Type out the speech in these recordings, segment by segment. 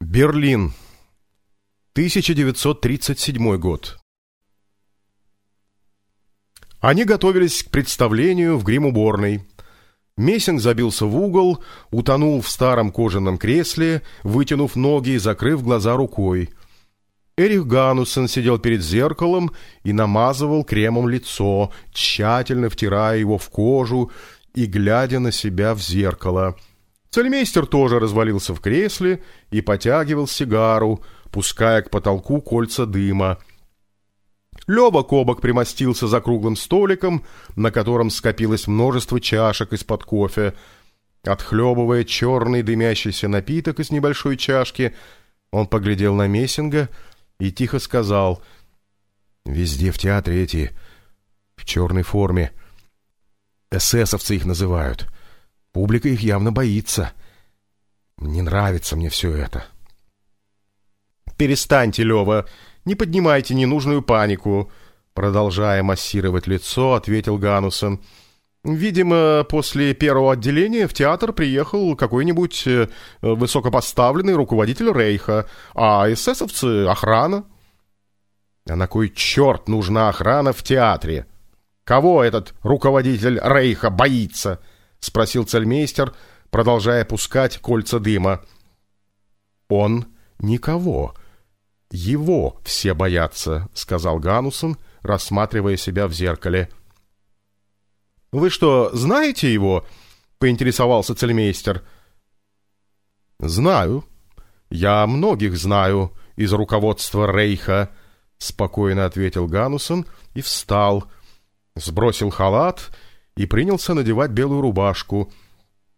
Берлин. 1937 год. Они готовились к представлению в грим-уборной. Мессинг забился в угол, утонул в старом кожаном кресле, вытянув ноги и закрыв глаза рукой. Эрих Гануссен сидел перед зеркалом и намазывал кремом лицо, тщательно втирая его в кожу и глядя на себя в зеркало — Цельмейстер тоже развалился в кресле и потягивал сигару, пуская к потолку кольца дыма. Лёва Кобок примостился за круглым столиком, на котором скопилось множество чашек из-под кофе. Отхлебывая черный дымящийся напиток из небольшой чашки, он поглядел на Мессинга и тихо сказал «Везде в театре эти в черной форме. Эсэсовцы их называют». Публика их явно боится. Не нравится мне все это. «Перестаньте, Лева, не поднимайте ненужную панику», продолжая массировать лицо, ответил Ганусон. «Видимо, после первого отделения в театр приехал какой-нибудь э, высокопоставленный руководитель Рейха, а эсэсовцы — охрана». «А на кой черт нужна охрана в театре? Кого этот руководитель Рейха боится?» — спросил цельмейстер, продолжая пускать кольца дыма. «Он никого. Его все боятся», — сказал Ганусон, рассматривая себя в зеркале. «Вы что, знаете его?» — поинтересовался цельмейстер. «Знаю. Я многих знаю из руководства Рейха», — спокойно ответил Ганусон и встал, сбросил халат и принялся надевать белую рубашку.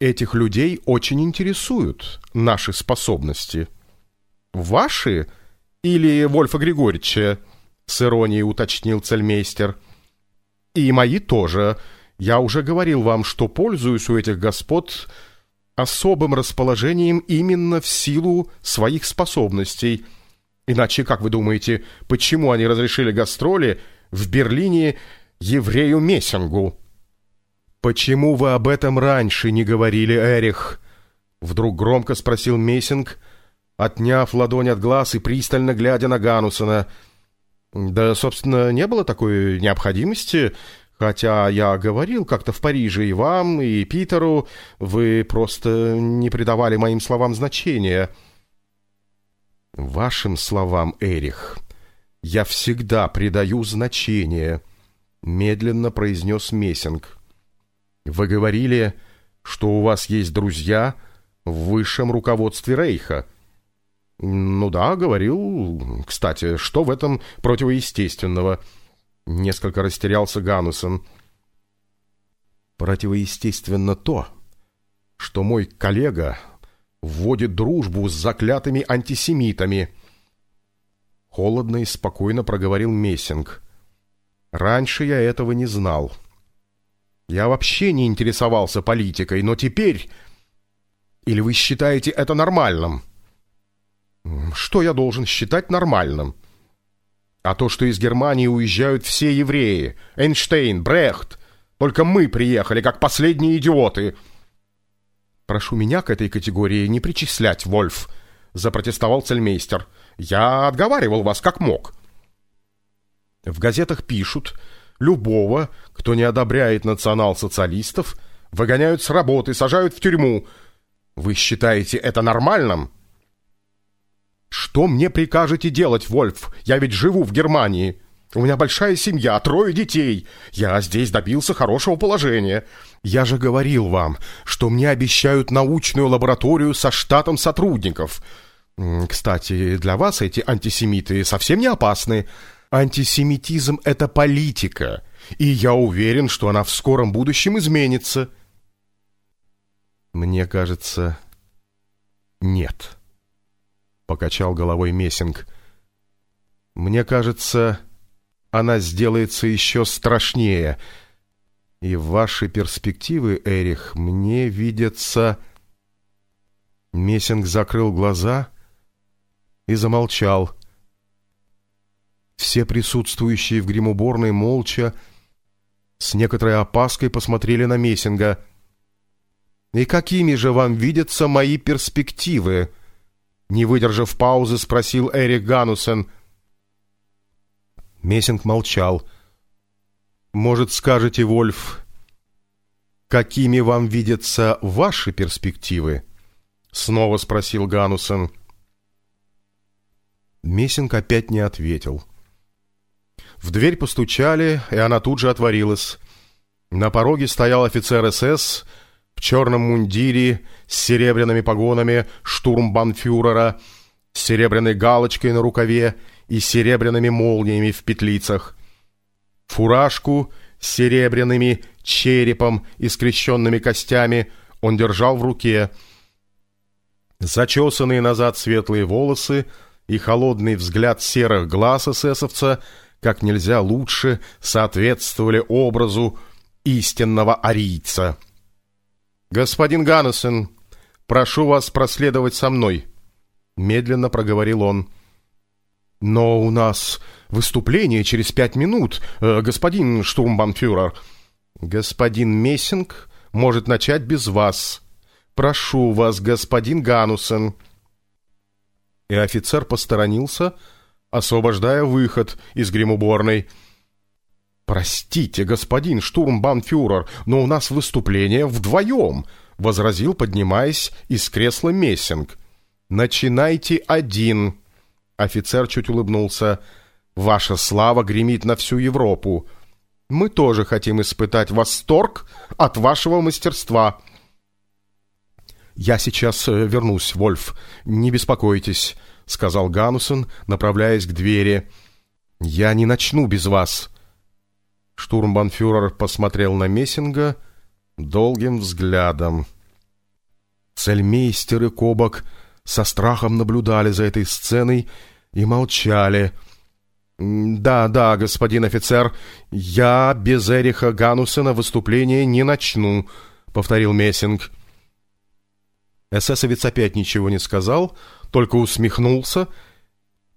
Этих людей очень интересуют наши способности. «Ваши или Вольфа Григорьевича?» — с иронией уточнил цельмейстер. «И мои тоже. Я уже говорил вам, что пользуюсь у этих господ особым расположением именно в силу своих способностей. Иначе, как вы думаете, почему они разрешили гастроли в Берлине еврею Мессингу?» «Почему вы об этом раньше не говорили, Эрих?» Вдруг громко спросил Мессинг, отняв ладонь от глаз и пристально глядя на Ганусона. «Да, собственно, не было такой необходимости, хотя я говорил как-то в Париже и вам, и Питеру, вы просто не придавали моим словам значения». «Вашим словам, Эрих, я всегда придаю значение», — медленно произнес Мессинг. Вы говорили, что у вас есть друзья в высшем руководстве Рейха. Ну да, говорил. Кстати, что в этом противоестественного? Несколько растерялся Ганусон. Противоестественно то, что мой коллега вводит дружбу с заклятыми антисемитами. Холодно и спокойно проговорил Мессинг. Раньше я этого не знал. — я вообще не интересовался политикой, но теперь... Или вы считаете это нормальным? Что я должен считать нормальным? А то, что из Германии уезжают все евреи, Эйнштейн, Брехт, только мы приехали, как последние идиоты. Прошу меня к этой категории не причислять, Вольф, запротестовал цельмейстер. Я отговаривал вас как мог. В газетах пишут, Любого, кто не одобряет национал-социалистов, выгоняют с работы, сажают в тюрьму. Вы считаете это нормальным? Что мне прикажете делать, Вольф? Я ведь живу в Германии. У меня большая семья, трое детей. Я здесь добился хорошего положения. Я же говорил вам, что мне обещают научную лабораторию со штатом сотрудников. Кстати, для вас эти антисемиты совсем не опасны. Антисемитизм — это политика, и я уверен, что она в скором будущем изменится. Мне кажется, нет. Покачал головой Мессинг. Мне кажется, она сделается еще страшнее. И ваши перспективы, Эрих, мне видятся... Мессинг закрыл глаза и замолчал. Все присутствующие в гримуборной молча, с некоторой опаской посмотрели на Мессинга. «И какими же вам видятся мои перспективы?» Не выдержав паузы, спросил Эрик Ганусен. Мессинг молчал. «Может, скажете, Вольф, какими вам видятся ваши перспективы?» Снова спросил Ганусен. Мессинг опять не ответил. В дверь постучали, и она тут же отворилась. На пороге стоял офицер СС в черном мундире с серебряными погонами штурмбанфюрера, с серебряной галочкой на рукаве и серебряными молниями в петлицах. Фуражку с серебряными черепом и скрещенными костями он держал в руке. Зачесанные назад светлые волосы и холодный взгляд серых глаз эсэсовца как нельзя лучше соответствовали образу истинного арийца. «Господин Ганнесен, прошу вас проследовать со мной», — медленно проговорил он. «Но у нас выступление через пять минут, э, господин штурмбанфюрер». «Господин Мессинг может начать без вас. Прошу вас, господин Ганусен». И офицер посторонился, освобождая выход из гримуборной. «Простите, господин штурмбанфюрер, но у нас выступление вдвоем», — возразил, поднимаясь из кресла Мессинг. «Начинайте один». Офицер чуть улыбнулся. «Ваша слава гремит на всю Европу. Мы тоже хотим испытать восторг от вашего мастерства». «Я сейчас э, вернусь, Вольф. Не беспокойтесь», — сказал Ганусен, направляясь к двери. «Я не начну без вас». Штурмбанфюрер посмотрел на Мессинга долгим взглядом. Цельмейстер и Кобок со страхом наблюдали за этой сценой и молчали. «Да, да, господин офицер, я без Эриха Ганусена выступление не начну», — повторил Мессинг. Эсэсовец опять ничего не сказал, только усмехнулся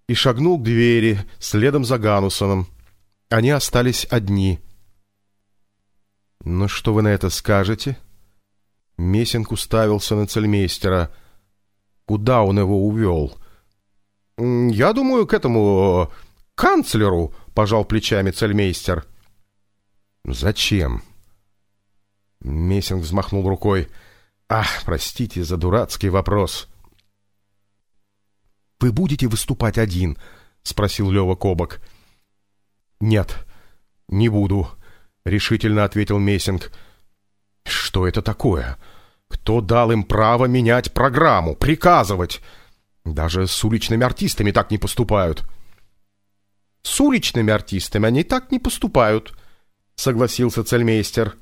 и шагнул к двери следом за Ганусоном. Они остались одни. «Ну что вы на это скажете?» Мессинг уставился на цельмейстера. Куда он его увел? «Я думаю, к этому... канцлеру», — пожал плечами цельмейстер. «Зачем?» Мессинг взмахнул рукой. «Ах, простите за дурацкий вопрос». «Вы будете выступать один?» — спросил Лева Кобок. «Нет, не буду», — решительно ответил Мессинг. Что это такое? Кто дал им право менять программу, приказывать? Даже с уличными артистами так не поступают. С уличными артистами они так не поступают, согласился цельмейстер.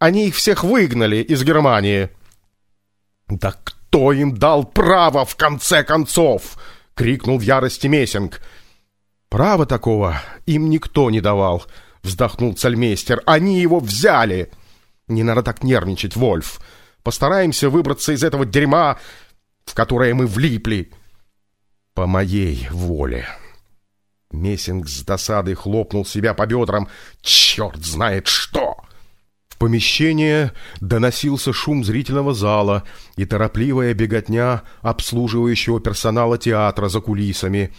Они их всех выгнали из Германии. Да кто им дал право в конце концов? крикнул в ярости Мессинг. Права такого им никто не давал, вздохнул цельмейстер. Они его взяли. Не надо так нервничать, Вольф. Постараемся выбраться из этого дерьма, в которое мы влипли. По моей воле. Мессинг с досадой хлопнул себя по бедрам. Черт знает что! Помещение доносился шум зрительного зала и торопливая беготня обслуживающего персонала театра за кулисами.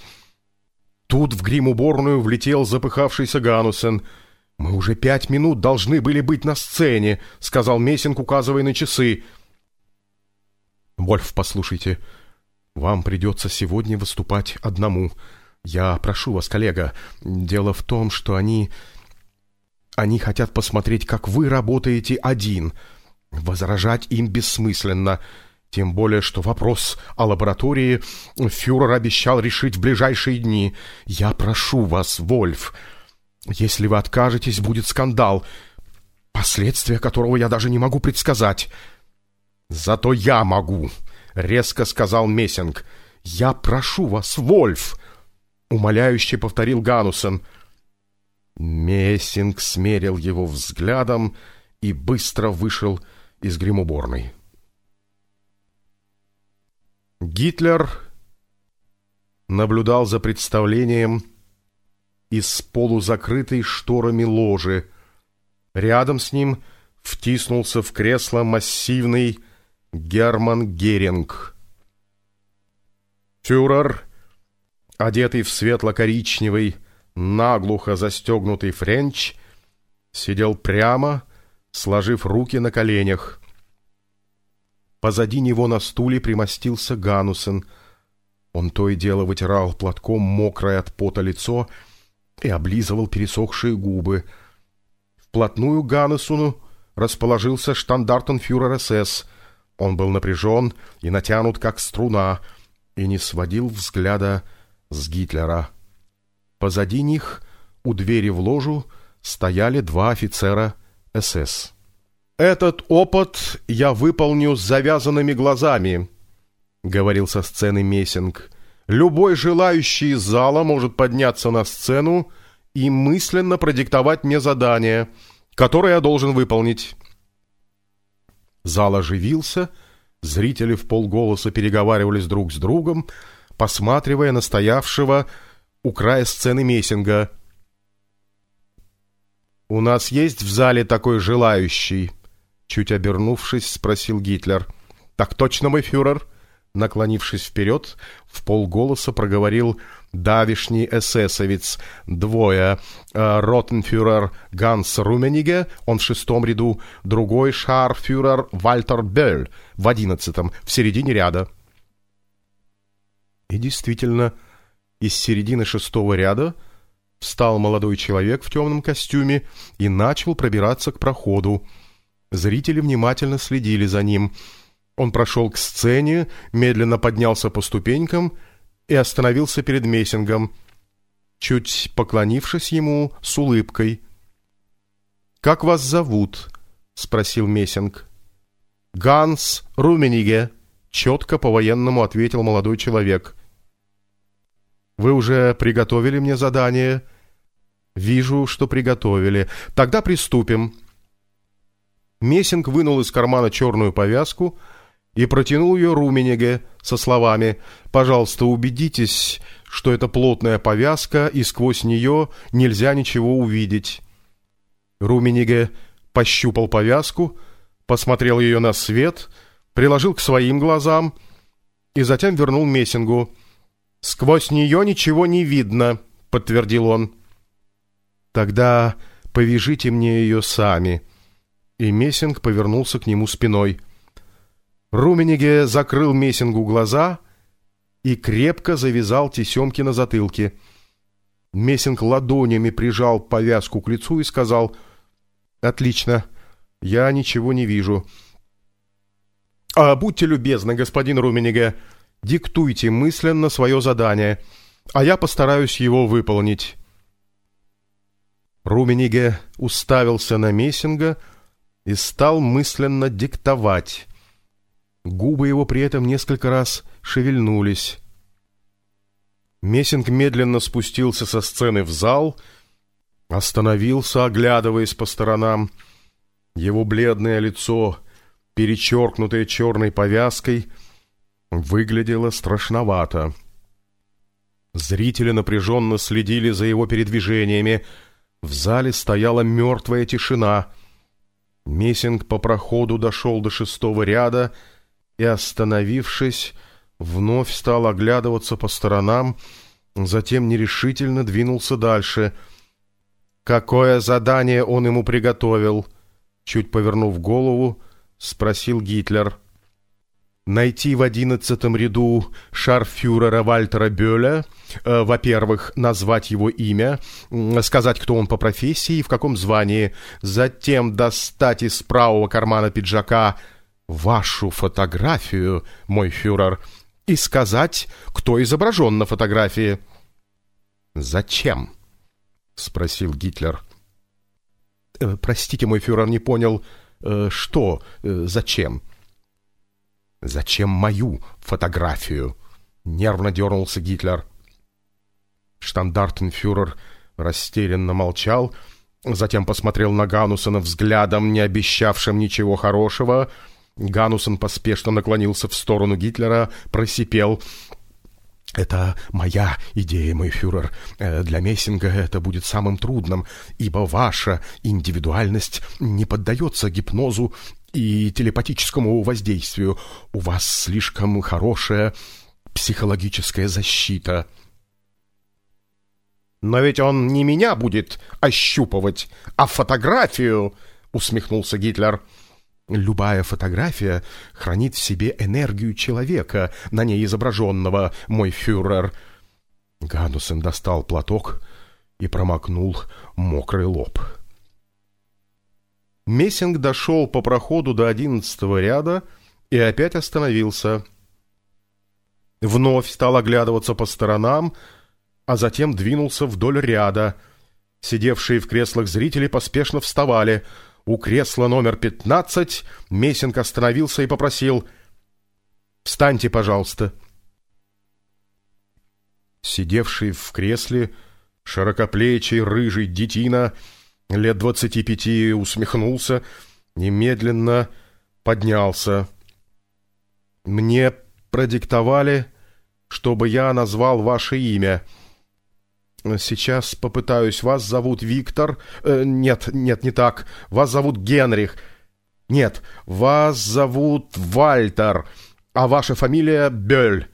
Тут в грим-уборную влетел запыхавшийся Ганусен — «Мы уже пять минут должны были быть на сцене», — сказал Мессинг, указывая на часы. «Вольф, послушайте, вам придется сегодня выступать одному. Я прошу вас, коллега, дело в том, что они... Они хотят посмотреть, как вы работаете один. Возражать им бессмысленно». Тем более, что вопрос о лаборатории фюрер обещал решить в ближайшие дни. Я прошу вас, Вольф, если вы откажетесь, будет скандал, последствия которого я даже не могу предсказать. Зато я могу, резко сказал Мессинг. Я прошу вас, Вольф, умоляюще повторил Ганусен. Мессинг смерил его взглядом и быстро вышел из гримуборной. Гитлер наблюдал за представлением из полузакрытой шторами ложи. Рядом с ним втиснулся в кресло массивный Герман Геринг. Фюрер, одетый в светло-коричневый, наглухо застегнутый френч, сидел прямо, сложив руки на коленях. Позади него на стуле примостился Ганусен. Он то и дело вытирал платком мокрое от пота лицо и облизывал пересохшие губы. Вплотную к Ганусену расположился штандартенфюрер СС. Он был напряжен и натянут, как струна, и не сводил взгляда с Гитлера. Позади них, у двери в ложу, стояли два офицера СС. «Этот опыт я выполню с завязанными глазами», — говорил со сцены Мессинг. «Любой желающий из зала может подняться на сцену и мысленно продиктовать мне задание, которое я должен выполнить». Зал оживился, зрители в полголоса переговаривались друг с другом, посматривая на стоявшего у края сцены Мессинга. «У нас есть в зале такой желающий?» Чуть обернувшись, спросил Гитлер. «Так точно, мой фюрер?» Наклонившись вперед, в полголоса проговорил давишний эсэсовец. Двое. Э, ротенфюрер Ганс Румениге, он в шестом ряду, другой шарфюрер Вальтер Бель в одиннадцатом, в середине ряда. И действительно, из середины шестого ряда встал молодой человек в темном костюме и начал пробираться к проходу. Зрители внимательно следили за ним. Он прошел к сцене, медленно поднялся по ступенькам и остановился перед Мессингом, чуть поклонившись ему с улыбкой. «Как вас зовут?» — спросил Мессинг. «Ганс Румениге», — четко по-военному ответил молодой человек. «Вы уже приготовили мне задание?» «Вижу, что приготовили. Тогда приступим». Мессинг вынул из кармана черную повязку и протянул ее Румениге со словами «Пожалуйста, убедитесь, что это плотная повязка, и сквозь нее нельзя ничего увидеть». Румениге пощупал повязку, посмотрел ее на свет, приложил к своим глазам и затем вернул Мессингу. «Сквозь нее ничего не видно», — подтвердил он. «Тогда повяжите мне ее сами», и Мессинг повернулся к нему спиной. Румениге закрыл Мессингу глаза и крепко завязал тесемки на затылке. Мессинг ладонями прижал повязку к лицу и сказал «Отлично, я ничего не вижу». «А будьте любезны, господин Румениге, диктуйте мысленно свое задание, а я постараюсь его выполнить». Румениге уставился на Мессинга, и стал мысленно диктовать. Губы его при этом несколько раз шевельнулись. Мессинг медленно спустился со сцены в зал, остановился, оглядываясь по сторонам. Его бледное лицо, перечеркнутое черной повязкой, выглядело страшновато. Зрители напряженно следили за его передвижениями. В зале стояла мертвая тишина — Мессинг по проходу дошел до шестого ряда и, остановившись, вновь стал оглядываться по сторонам, затем нерешительно двинулся дальше. «Какое задание он ему приготовил?» Чуть повернув голову, спросил Гитлер найти в одиннадцатом ряду шарфюрера Вальтера Бёля, э, во-первых, назвать его имя, сказать, кто он по профессии и в каком звании, затем достать из правого кармана пиджака вашу фотографию, мой фюрер, и сказать, кто изображен на фотографии. «Зачем?» — спросил Гитлер. «Э, «Простите, мой фюрер, не понял, э, что, зачем?» «Зачем мою фотографию?» — нервно дернулся Гитлер. Штандартенфюрер растерянно молчал, затем посмотрел на Ганусена взглядом, не обещавшим ничего хорошего. Ганусен поспешно наклонился в сторону Гитлера, просипел — это моя идея, мой фюрер. Э, для Мессинга это будет самым трудным, ибо ваша индивидуальность не поддается гипнозу и телепатическому воздействию. У вас слишком хорошая психологическая защита. «Но ведь он не меня будет ощупывать, а фотографию!» — усмехнулся Гитлер. «Любая фотография хранит в себе энергию человека, на ней изображенного, мой фюрер». Ганусен достал платок и промокнул мокрый лоб. Мессинг дошел по проходу до одиннадцатого ряда и опять остановился. Вновь стал оглядываться по сторонам, а затем двинулся вдоль ряда. Сидевшие в креслах зрители поспешно вставали. У кресла номер пятнадцать Мессинг остановился и попросил «Встаньте, пожалуйста». Сидевший в кресле широкоплечий рыжий детина лет двадцати пяти усмехнулся, немедленно поднялся. «Мне продиктовали, чтобы я назвал ваше имя. Сейчас попытаюсь. Вас зовут Виктор. Э, нет, нет, не так. Вас зовут Генрих. Нет, вас зовут Вальтер, а ваша фамилия Бёль.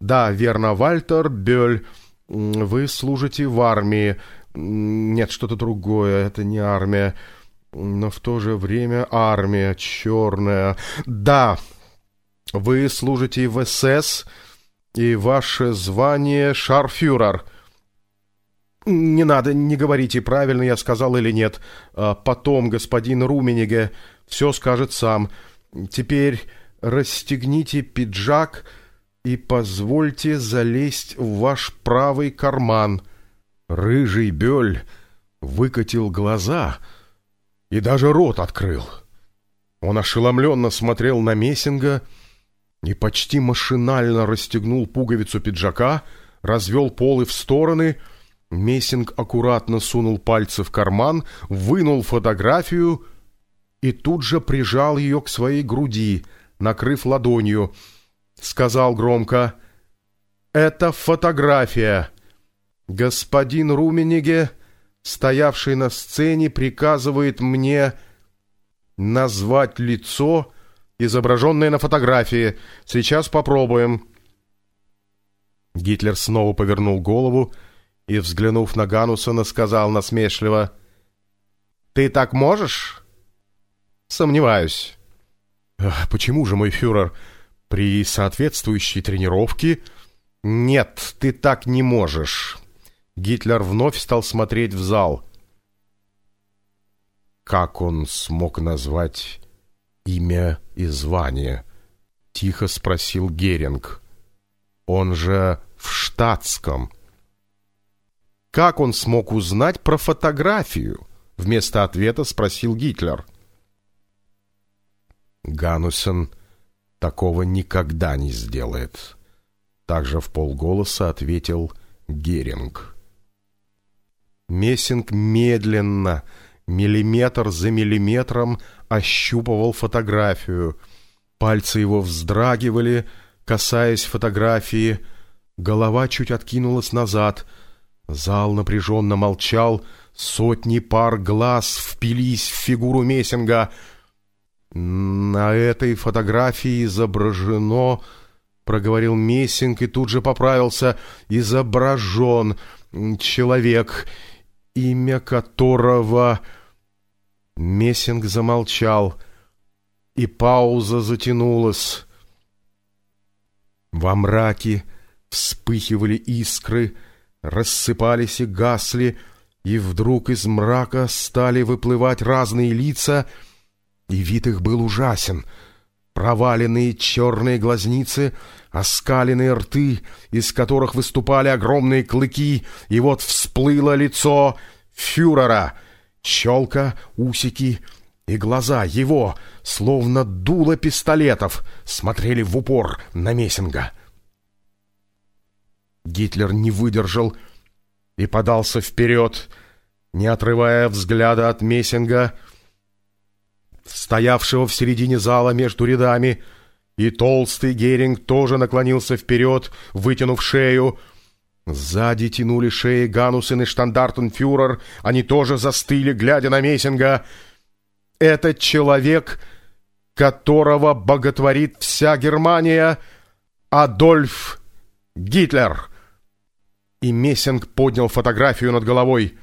Да, верно, Вальтер Бёль. Вы служите в армии. Нет, что-то другое. Это не армия. Но в то же время армия черная. Да, вы служите в СС, и ваше звание шарфюрер. Не надо, не говорите, правильно я сказал или нет. А потом господин Румениге все скажет сам. Теперь расстегните пиджак и позвольте залезть в ваш правый карман. Рыжий Бёль выкатил глаза и даже рот открыл. Он ошеломленно смотрел на Мессинга и почти машинально расстегнул пуговицу пиджака, развел полы в стороны. Мессинг аккуратно сунул пальцы в карман, вынул фотографию и тут же прижал ее к своей груди, накрыв ладонью. Сказал громко «Это фотография. Господин Румениге, стоявший на сцене, приказывает мне назвать лицо, изображенное на фотографии. Сейчас попробуем». Гитлер снова повернул голову и, взглянув на Ганусона, сказал насмешливо, «Ты так можешь?» «Сомневаюсь». «Почему же, мой фюрер, при соответствующей тренировке...» «Нет, ты так не можешь». Гитлер вновь стал смотреть в зал. Как он смог назвать имя и звание? Тихо спросил Геринг. Он же в штатском. Как он смог узнать про фотографию? Вместо ответа спросил Гитлер. Ганусен такого никогда не сделает. Также в полголоса ответил Геринг. Мессинг медленно, миллиметр за миллиметром ощупывал фотографию. Пальцы его вздрагивали, касаясь фотографии. Голова чуть откинулась назад. Зал напряженно молчал. Сотни пар глаз впились в фигуру Мессинга. «На этой фотографии изображено...» — проговорил Мессинг и тут же поправился. «Изображен человек, имя которого...» Мессинг замолчал, и пауза затянулась. Во мраке вспыхивали искры, рассыпались и гасли, и вдруг из мрака стали выплывать разные лица, и вид их был ужасен. Проваленные черные глазницы, оскаленные рты, из которых выступали огромные клыки, и вот всплыло лицо фюрера — Челка, усики и глаза его, словно дуло пистолетов, смотрели в упор на Мессинга. Гитлер не выдержал и подался вперед, не отрывая взгляда от Мессинга, стоявшего в середине зала между рядами, и толстый Геринг тоже наклонился вперед, вытянув шею, Сзади тянули шеи Ганусен и штандартенфюрер. Они тоже застыли, глядя на Мессинга. «Этот человек, которого боготворит вся Германия, Адольф Гитлер!» И Мессинг поднял фотографию над головой.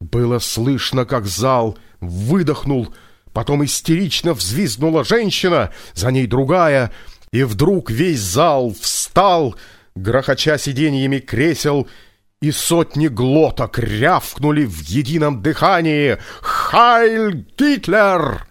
Было слышно, как зал выдохнул, потом истерично взвизгнула женщина, за ней другая, и вдруг весь зал встал, грохоча сиденьями кресел, и сотни глоток рявкнули в едином дыхании «Хайль Гитлер!»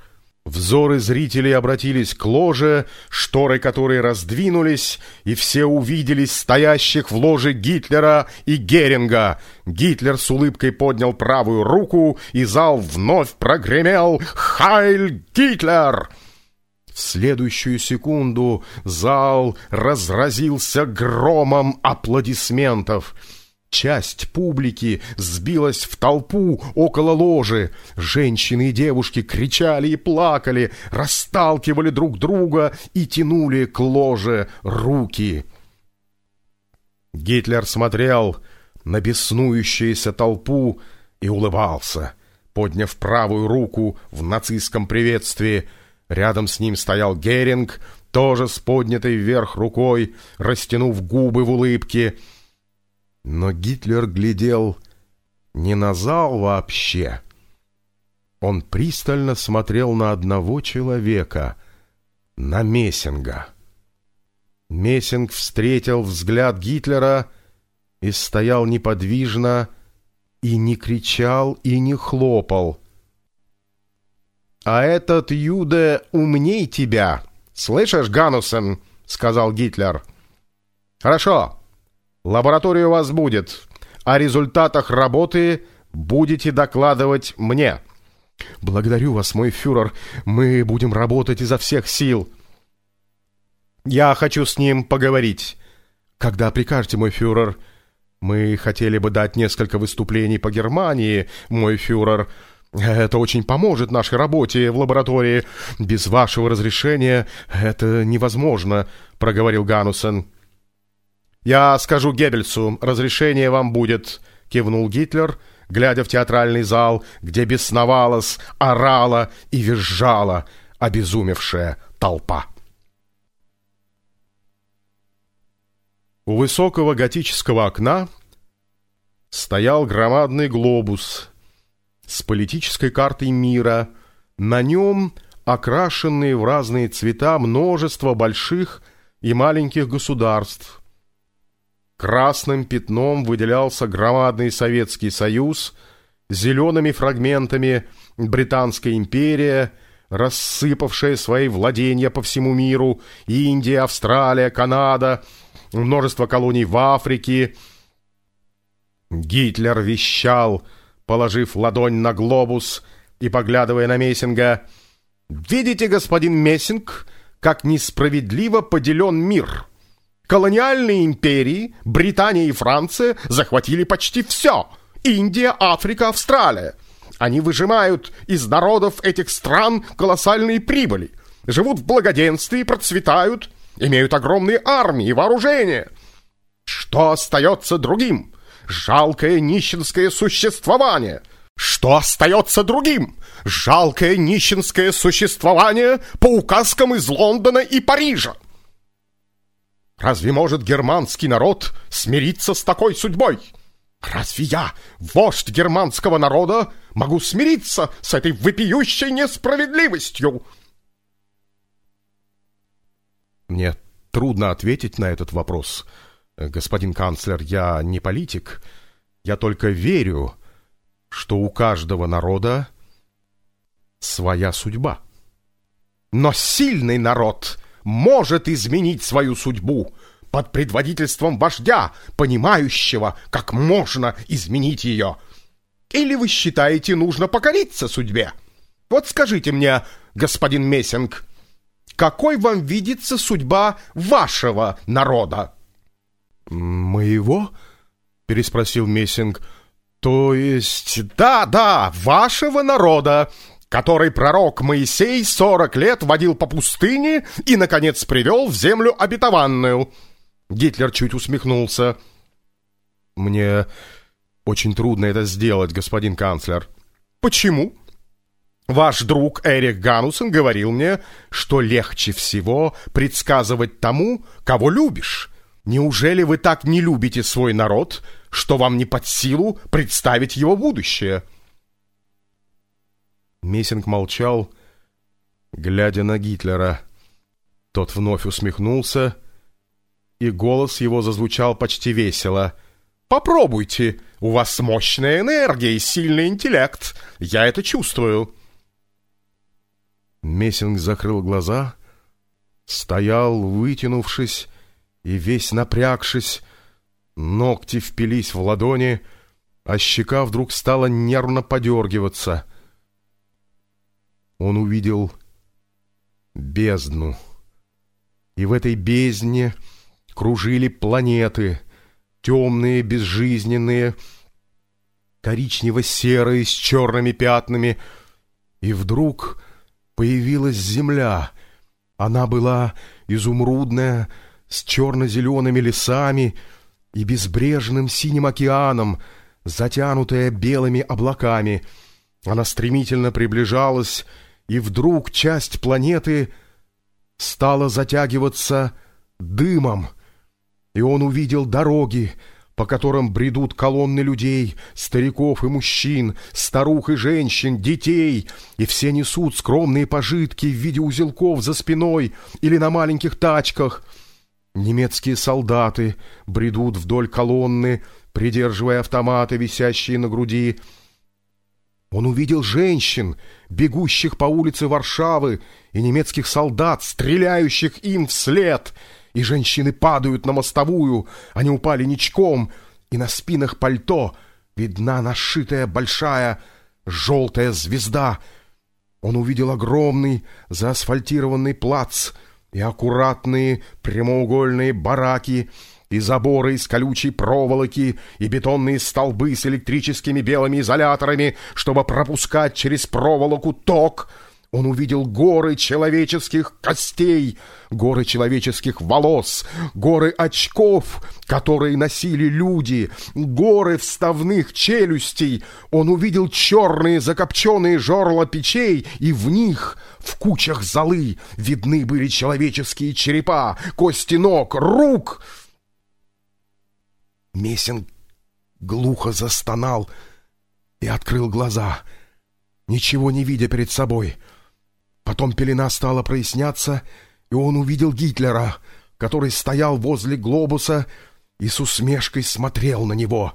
Взоры зрителей обратились к ложе, шторы которой раздвинулись, и все увиделись стоящих в ложе Гитлера и Геринга. Гитлер с улыбкой поднял правую руку, и зал вновь прогремел «Хайль Гитлер!» В следующую секунду зал разразился громом аплодисментов — Часть публики сбилась в толпу около ложи. Женщины и девушки кричали и плакали, расталкивали друг друга и тянули к ложе руки. Гитлер смотрел на беснующуюся толпу и улыбался, подняв правую руку в нацистском приветствии. Рядом с ним стоял Геринг, тоже с поднятой вверх рукой, растянув губы в улыбке — но Гитлер глядел не на зал вообще. Он пристально смотрел на одного человека, на Мессинга. Мессинг встретил взгляд Гитлера и стоял неподвижно, и не кричал, и не хлопал. «А этот Юде умней тебя, слышишь, Ганусен?» — сказал Гитлер. «Хорошо, Лаборатория у вас будет. О результатах работы будете докладывать мне. Благодарю вас, мой фюрер. Мы будем работать изо всех сил. Я хочу с ним поговорить. Когда прикажете, мой фюрер? Мы хотели бы дать несколько выступлений по Германии, мой фюрер. Это очень поможет нашей работе в лаборатории. Без вашего разрешения это невозможно, проговорил Ганусен. «Я скажу Геббельсу, разрешение вам будет», — кивнул Гитлер, глядя в театральный зал, где бесновалась, орала и визжала обезумевшая толпа. У высокого готического окна стоял громадный глобус с политической картой мира. На нем окрашенные в разные цвета множество больших и маленьких государств, Красным пятном выделялся громадный Советский Союз, зелеными фрагментами Британская империя, рассыпавшая свои владения по всему миру, Индия, Австралия, Канада, множество колоний в Африке. Гитлер вещал, положив ладонь на глобус и поглядывая на Мессинга. «Видите, господин Мессинг, как несправедливо поделен мир!» Колониальные империи, Британия и Франция захватили почти все. Индия, Африка, Австралия. Они выжимают из народов этих стран колоссальные прибыли. Живут в благоденствии, процветают, имеют огромные армии и вооружения. Что остается другим? Жалкое нищенское существование. Что остается другим? Жалкое нищенское существование по указкам из Лондона и Парижа. Разве может германский народ смириться с такой судьбой? Разве я, вождь германского народа, могу смириться с этой вопиющей несправедливостью? Мне трудно ответить на этот вопрос. Господин канцлер, я не политик. Я только верю, что у каждого народа своя судьба. Но сильный народ может изменить свою судьбу под предводительством вождя, понимающего, как можно изменить ее. Или вы считаете, нужно покориться судьбе? Вот скажите мне, господин Мессинг, какой вам видится судьба вашего народа? «Моего?» — переспросил Мессинг. «То есть...» «Да, да, вашего народа который пророк Моисей сорок лет водил по пустыне и, наконец, привел в землю обетованную. Гитлер чуть усмехнулся. «Мне очень трудно это сделать, господин канцлер». «Почему?» «Ваш друг Эрик Ганусен говорил мне, что легче всего предсказывать тому, кого любишь. Неужели вы так не любите свой народ, что вам не под силу представить его будущее?» Мессинг молчал, глядя на Гитлера. Тот вновь усмехнулся, и голос его зазвучал почти весело. «Попробуйте, у вас мощная энергия и сильный интеллект, я это чувствую». Мессинг закрыл глаза, стоял, вытянувшись и весь напрягшись, ногти впились в ладони, а щека вдруг стала нервно подергиваться. Он увидел бездну, и в этой бездне кружили планеты, темные, безжизненные, коричнево-серые с черными пятнами, и вдруг появилась земля. Она была изумрудная, с черно-зелеными лесами и безбрежным синим океаном, затянутая белыми облаками. Она стремительно приближалась, и вдруг часть планеты стала затягиваться дымом, и он увидел дороги, по которым бредут колонны людей, стариков и мужчин, старух и женщин, детей, и все несут скромные пожитки в виде узелков за спиной или на маленьких тачках. Немецкие солдаты бредут вдоль колонны, придерживая автоматы, висящие на груди. Он увидел женщин, бегущих по улице Варшавы, и немецких солдат, стреляющих им вслед — и женщины падают на мостовую, они упали ничком, и на спинах пальто видна нашитая большая желтая звезда. Он увидел огромный заасфальтированный плац и аккуратные прямоугольные бараки, и заборы из колючей проволоки, и бетонные столбы с электрическими белыми изоляторами, чтобы пропускать через проволоку ток — он увидел горы человеческих костей, горы человеческих волос, горы очков, которые носили люди, горы вставных челюстей. Он увидел черные закопченные жерла печей, и в них, в кучах золы, видны были человеческие черепа, кости ног, рук. Месин глухо застонал и открыл глаза, ничего не видя перед собой — Потом пелена стала проясняться, и он увидел Гитлера, который стоял возле глобуса и с усмешкой смотрел на него.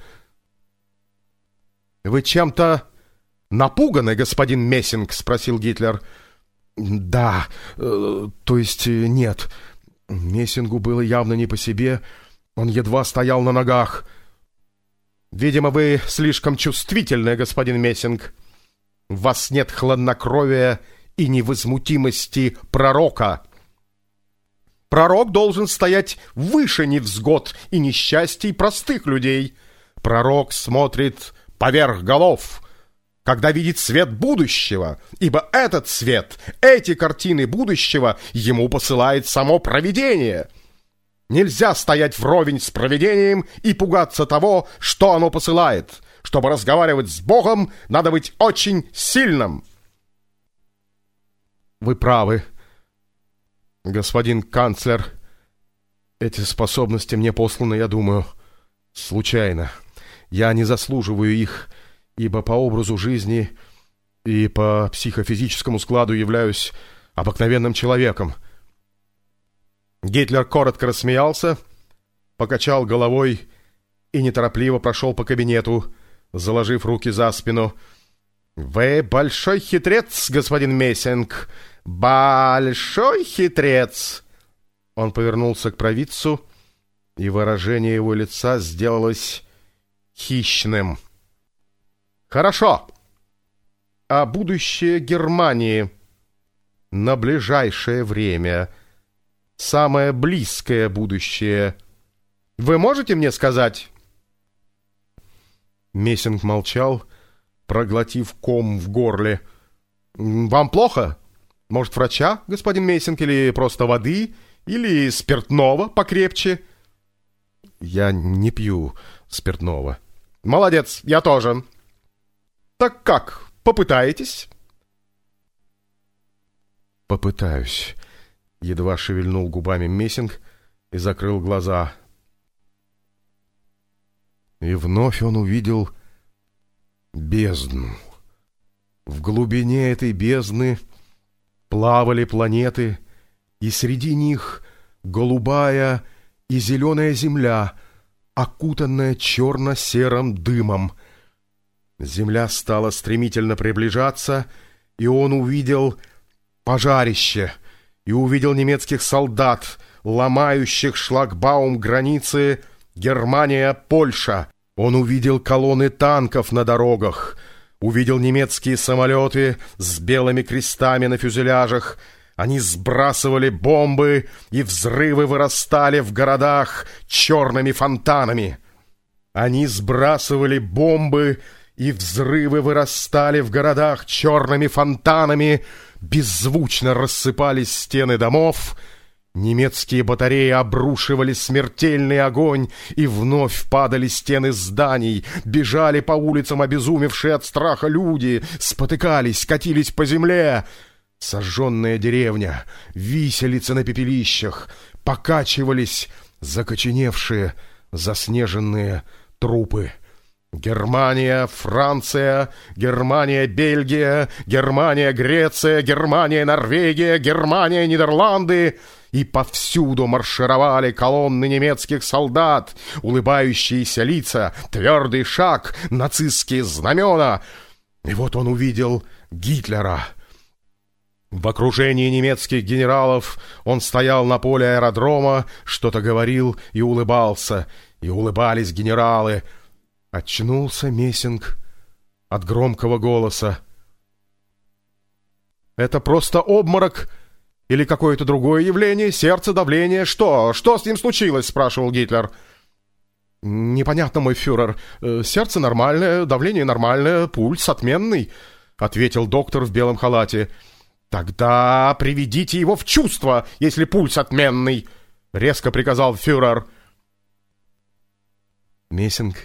«Вы чем-то напуганы, господин Мессинг?» — спросил Гитлер. «Да, э, то есть э, нет». Мессингу было явно не по себе, он едва стоял на ногах. «Видимо, вы слишком чувствительны, господин Мессинг. В вас нет хладнокровия и невозмутимости пророка. Пророк должен стоять выше невзгод и несчастий простых людей. Пророк смотрит поверх голов, когда видит свет будущего, ибо этот свет, эти картины будущего ему посылает само провидение. Нельзя стоять вровень с провидением и пугаться того, что оно посылает. Чтобы разговаривать с Богом, надо быть очень сильным. Вы правы, господин канцлер. Эти способности мне посланы, я думаю, случайно. Я не заслуживаю их, ибо по образу жизни и по психофизическому складу являюсь обыкновенным человеком. Гитлер коротко рассмеялся, покачал головой и неторопливо прошел по кабинету, заложив руки за спину. «Вы большой хитрец, господин Мессинг!» «Большой хитрец!» Он повернулся к провидцу, и выражение его лица сделалось хищным. «Хорошо. А будущее Германии на ближайшее время, самое близкое будущее, вы можете мне сказать?» Мессинг молчал, проглотив ком в горле. «Вам плохо?» Может, врача, господин Мейсинг, или просто воды, или спиртного покрепче?» «Я не пью спиртного». «Молодец, я тоже». «Так как, попытаетесь?» «Попытаюсь», — едва шевельнул губами Мессинг и закрыл глаза. И вновь он увидел бездну. В глубине этой бездны плавали планеты, и среди них голубая и зеленая земля, окутанная черно-серым дымом. Земля стала стремительно приближаться, и он увидел пожарище, и увидел немецких солдат, ломающих шлагбаум границы Германия-Польша. Он увидел колонны танков на дорогах, увидел немецкие самолеты с белыми крестами на фюзеляжах. Они сбрасывали бомбы, и взрывы вырастали в городах черными фонтанами. Они сбрасывали бомбы, и взрывы вырастали в городах черными фонтанами, беззвучно рассыпались стены домов — Немецкие батареи обрушивали смертельный огонь, и вновь падали стены зданий, бежали по улицам обезумевшие от страха люди, спотыкались, катились по земле. Сожженная деревня, виселицы на пепелищах, покачивались закоченевшие, заснеженные трупы. Германия, Франция, Германия, Бельгия, Германия, Греция, Германия, Норвегия, Германия, Нидерланды — и повсюду маршировали колонны немецких солдат, улыбающиеся лица, твердый шаг, нацистские знамена. И вот он увидел Гитлера. В окружении немецких генералов он стоял на поле аэродрома, что-то говорил и улыбался, и улыбались генералы. Очнулся Мессинг от громкого голоса. «Это просто обморок!» Или какое-то другое явление, сердце, давление? Что? Что с ним случилось?» — спрашивал Гитлер. «Непонятно, мой фюрер. Э, сердце нормальное, давление нормальное, пульс отменный», — ответил доктор в белом халате. «Тогда приведите его в чувство, если пульс отменный», — резко приказал фюрер. Мессинг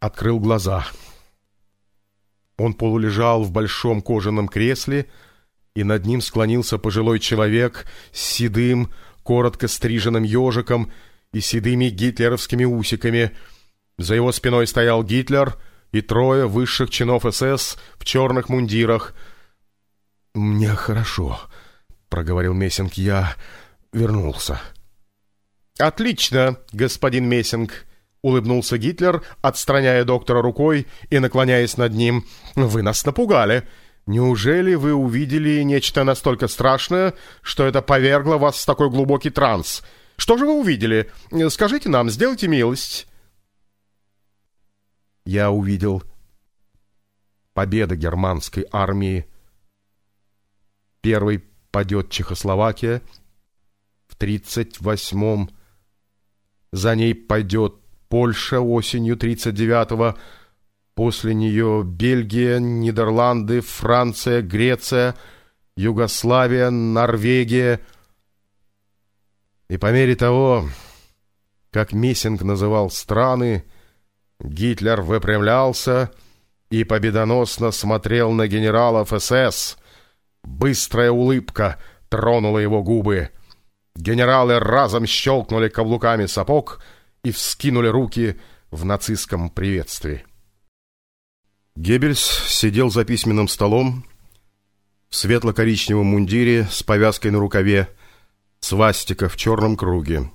открыл глаза. Он полулежал в большом кожаном кресле, — и над ним склонился пожилой человек с седым, коротко стриженным ежиком и седыми гитлеровскими усиками. За его спиной стоял Гитлер и трое высших чинов СС в черных мундирах. «Мне хорошо», — проговорил Мессинг, — «я вернулся». «Отлично, господин Мессинг», — улыбнулся Гитлер, отстраняя доктора рукой и наклоняясь над ним. «Вы нас напугали». Неужели вы увидели нечто настолько страшное, что это повергло вас в такой глубокий транс? Что же вы увидели? Скажите нам, сделайте милость. Я увидел победа германской армии. Первый падет Чехословакия в 38-м. За ней пойдет Польша осенью 39-го, После нее Бельгия, Нидерланды, Франция, Греция, Югославия, Норвегия. И по мере того, как Мессинг называл страны, Гитлер выпрямлялся и победоносно смотрел на генералов СС. Быстрая улыбка тронула его губы. Генералы разом щелкнули каблуками сапог и вскинули руки в нацистском приветствии. Геббельс сидел за письменным столом в светло-коричневом мундире с повязкой на рукаве, свастика в черном круге.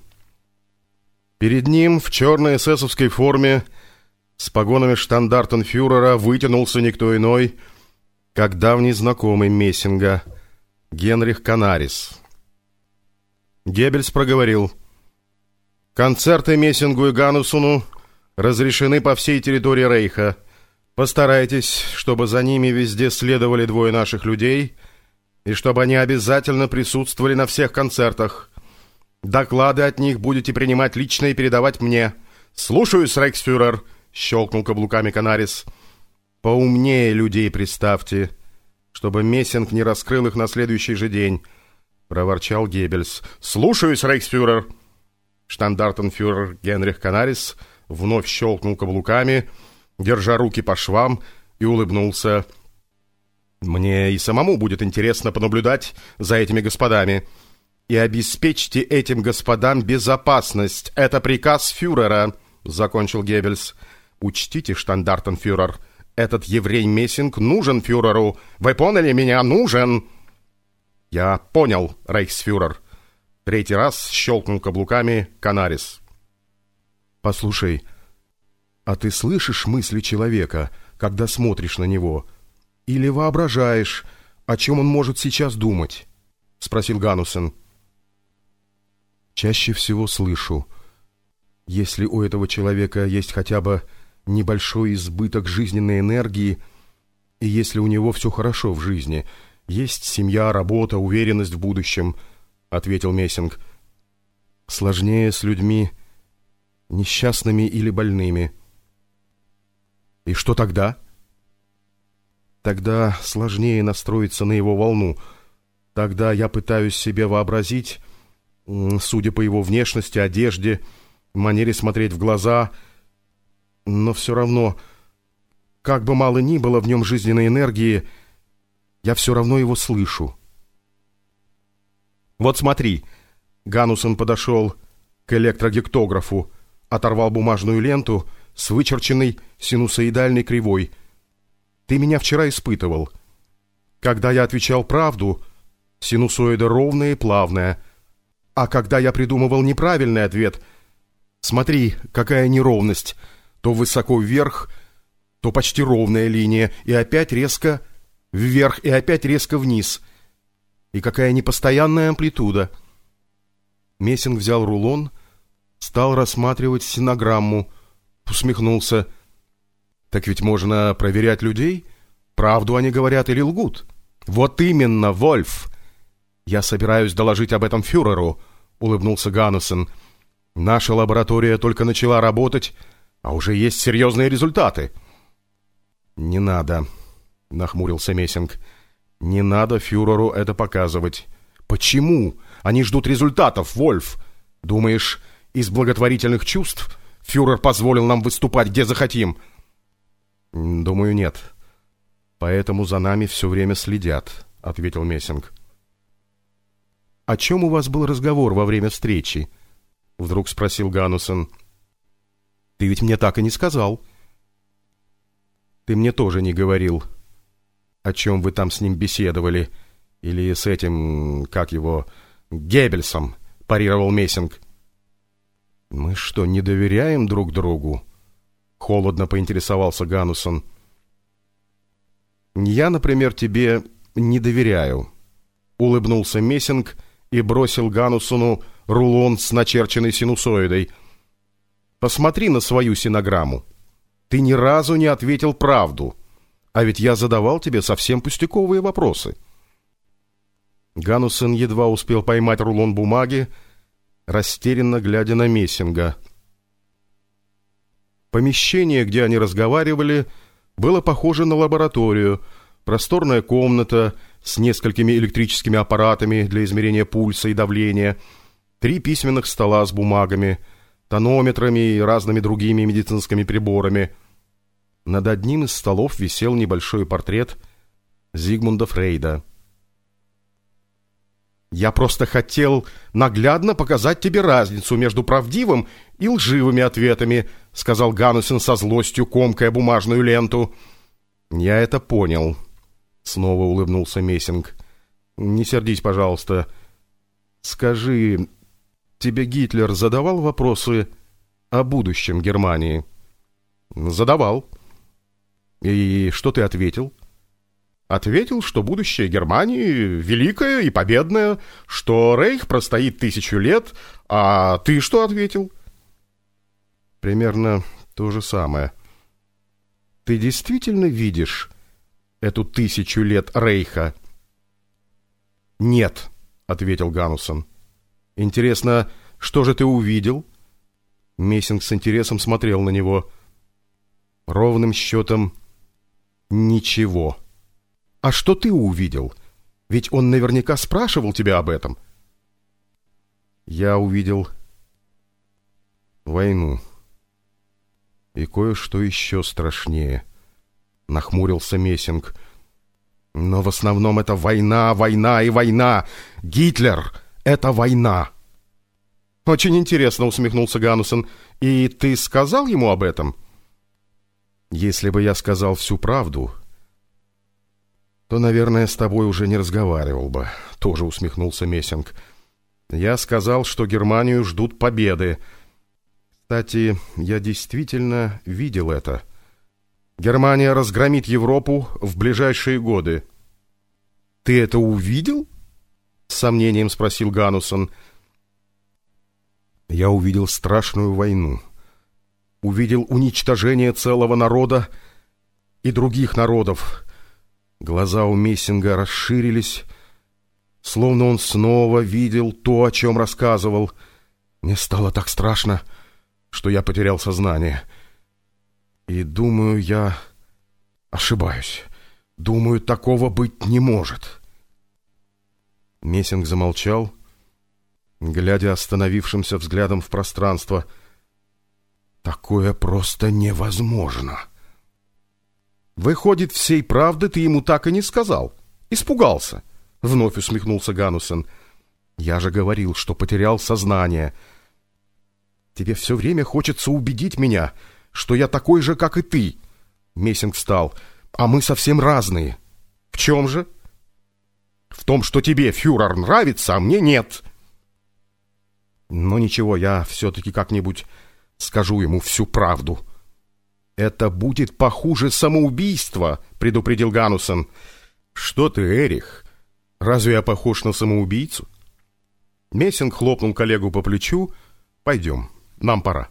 Перед ним в черной эсэсовской форме с погонами штандартенфюрера вытянулся никто иной, как давний знакомый Мессинга, Генрих Канарис. Геббельс проговорил. «Концерты Мессингу и Ганусуну разрешены по всей территории Рейха». Постарайтесь, чтобы за ними везде следовали двое наших людей, и чтобы они обязательно присутствовали на всех концертах. Доклады от них будете принимать лично и передавать мне. Слушаюсь, Рейхсфюрер, щелкнул каблуками Канарис. Поумнее людей представьте, чтобы Мессинг не раскрыл их на следующий же день, проворчал Геббельс. Слушаюсь, Рейхсфюрер. Штандартенфюрер Генрих Канарис вновь щелкнул каблуками, держа руки по швам, и улыбнулся. «Мне и самому будет интересно понаблюдать за этими господами. И обеспечьте этим господам безопасность. Это приказ фюрера. — закончил Геббельс. «Учтите, штандартенфюрер, этот еврей Мессинг нужен фюреру. Вы поняли меня? Нужен!» «Я понял, рейхсфюрер». Третий раз щелкнул каблуками Канарис. «Послушай, а ты слышишь мысли человека, когда смотришь на него? Или воображаешь, о чем он может сейчас думать?» — спросил Ганусен. «Чаще всего слышу. Если у этого человека есть хотя бы небольшой избыток жизненной энергии, и если у него все хорошо в жизни, есть семья, работа, уверенность в будущем, — ответил Мессинг. Сложнее с людьми несчастными или больными. И что тогда? Тогда сложнее настроиться на его волну. Тогда я пытаюсь себе вообразить, судя по его внешности, одежде, манере смотреть в глаза — но все равно, как бы мало ни было в нем жизненной энергии, я все равно его слышу. «Вот смотри!» Ганусон подошел к электрогектографу, оторвал бумажную ленту с вычерченной синусоидальной кривой. «Ты меня вчера испытывал. Когда я отвечал правду, синусоида ровная и плавная, а когда я придумывал неправильный ответ, смотри, какая неровность!» то высоко вверх, то почти ровная линия, и опять резко вверх, и опять резко вниз. И какая непостоянная амплитуда. Мессинг взял рулон, стал рассматривать синограмму, усмехнулся. Так ведь можно проверять людей, правду они говорят или лгут. Вот именно, Вольф! Я собираюсь доложить об этом фюреру, улыбнулся Ганнуссен. Наша лаборатория только начала работать, а уже есть серьезные результаты. Не надо, нахмурился Мессинг. Не надо фюреру это показывать. Почему? Они ждут результатов, Вольф. Думаешь, из благотворительных чувств фюрер позволил нам выступать где захотим? Думаю, нет. Поэтому за нами все время следят, ответил Мессинг. «О чем у вас был разговор во время встречи?» — вдруг спросил Ганусен. Ты ведь мне так и не сказал. Ты мне тоже не говорил, о чем вы там с ним беседовали. Или с этим, как его, Геббельсом, парировал Мессинг. Мы что, не доверяем друг другу? Холодно поинтересовался Ганусон. Я, например, тебе не доверяю. Улыбнулся Мессинг и бросил Ганусону рулон с начерченной синусоидой — Посмотри на свою синограмму. Ты ни разу не ответил правду. А ведь я задавал тебе совсем пустяковые вопросы. Ганусен едва успел поймать рулон бумаги, растерянно глядя на Мессинга. Помещение, где они разговаривали, было похоже на лабораторию. Просторная комната с несколькими электрическими аппаратами для измерения пульса и давления, три письменных стола с бумагами — тонометрами и разными другими медицинскими приборами. Над одним из столов висел небольшой портрет Зигмунда Фрейда. «Я просто хотел наглядно показать тебе разницу между правдивым и лживыми ответами», сказал Ганнусен со злостью, комкая бумажную ленту. «Я это понял», — снова улыбнулся Мессинг. «Не сердись, пожалуйста. Скажи, тебе Гитлер задавал вопросы о будущем Германии? Задавал. И что ты ответил? Ответил, что будущее Германии великое и победное, что Рейх простоит тысячу лет, а ты что ответил? Примерно то же самое. Ты действительно видишь эту тысячу лет Рейха? Нет, ответил Ганусон. Интересно, что же ты увидел? Мессинг с интересом смотрел на него. Ровным счетом ничего. А что ты увидел? Ведь он наверняка спрашивал тебя об этом. Я увидел войну. И кое-что еще страшнее. Нахмурился Мессинг. Но в основном это война, война и война. Гитлер! Это война. «Очень интересно», — усмехнулся Ганусон. «И ты сказал ему об этом?» «Если бы я сказал всю правду, то, наверное, с тобой уже не разговаривал бы», — тоже усмехнулся Мессинг. «Я сказал, что Германию ждут победы. Кстати, я действительно видел это. Германия разгромит Европу в ближайшие годы». «Ты это увидел?» — с сомнением спросил Ганусон. «Я увидел страшную войну. Увидел уничтожение целого народа и других народов. Глаза у Мессинга расширились, словно он снова видел то, о чем рассказывал. Мне стало так страшно, что я потерял сознание. И думаю, я ошибаюсь». Думаю, такого быть не может. Мессинг замолчал, глядя остановившимся взглядом в пространство. Такое просто невозможно. Выходит, всей правды ты ему так и не сказал. Испугался. Вновь усмехнулся Ганусен. Я же говорил, что потерял сознание. Тебе все время хочется убедить меня, что я такой же, как и ты. Мессинг встал. А мы совсем разные. В чем же? В том, что тебе фюрер нравится, а мне нет. Но ничего, я все-таки как-нибудь скажу ему всю правду. Это будет похуже самоубийства, предупредил Ганусен. Что ты, Эрих? Разве я похож на самоубийцу? Мессинг хлопнул коллегу по плечу. Пойдем, нам пора.